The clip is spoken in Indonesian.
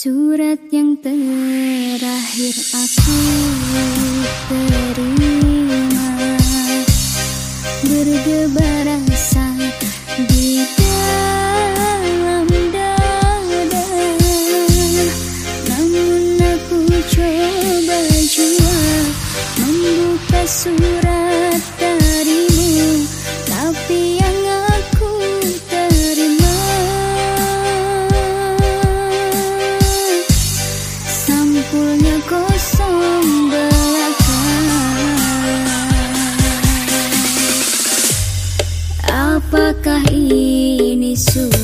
Surat yang terakhir aku terima. Berdebar rasa di dalam dada. Namun aku coba jua membuka surat sampulnya kosong belakang. Apakah ini sudah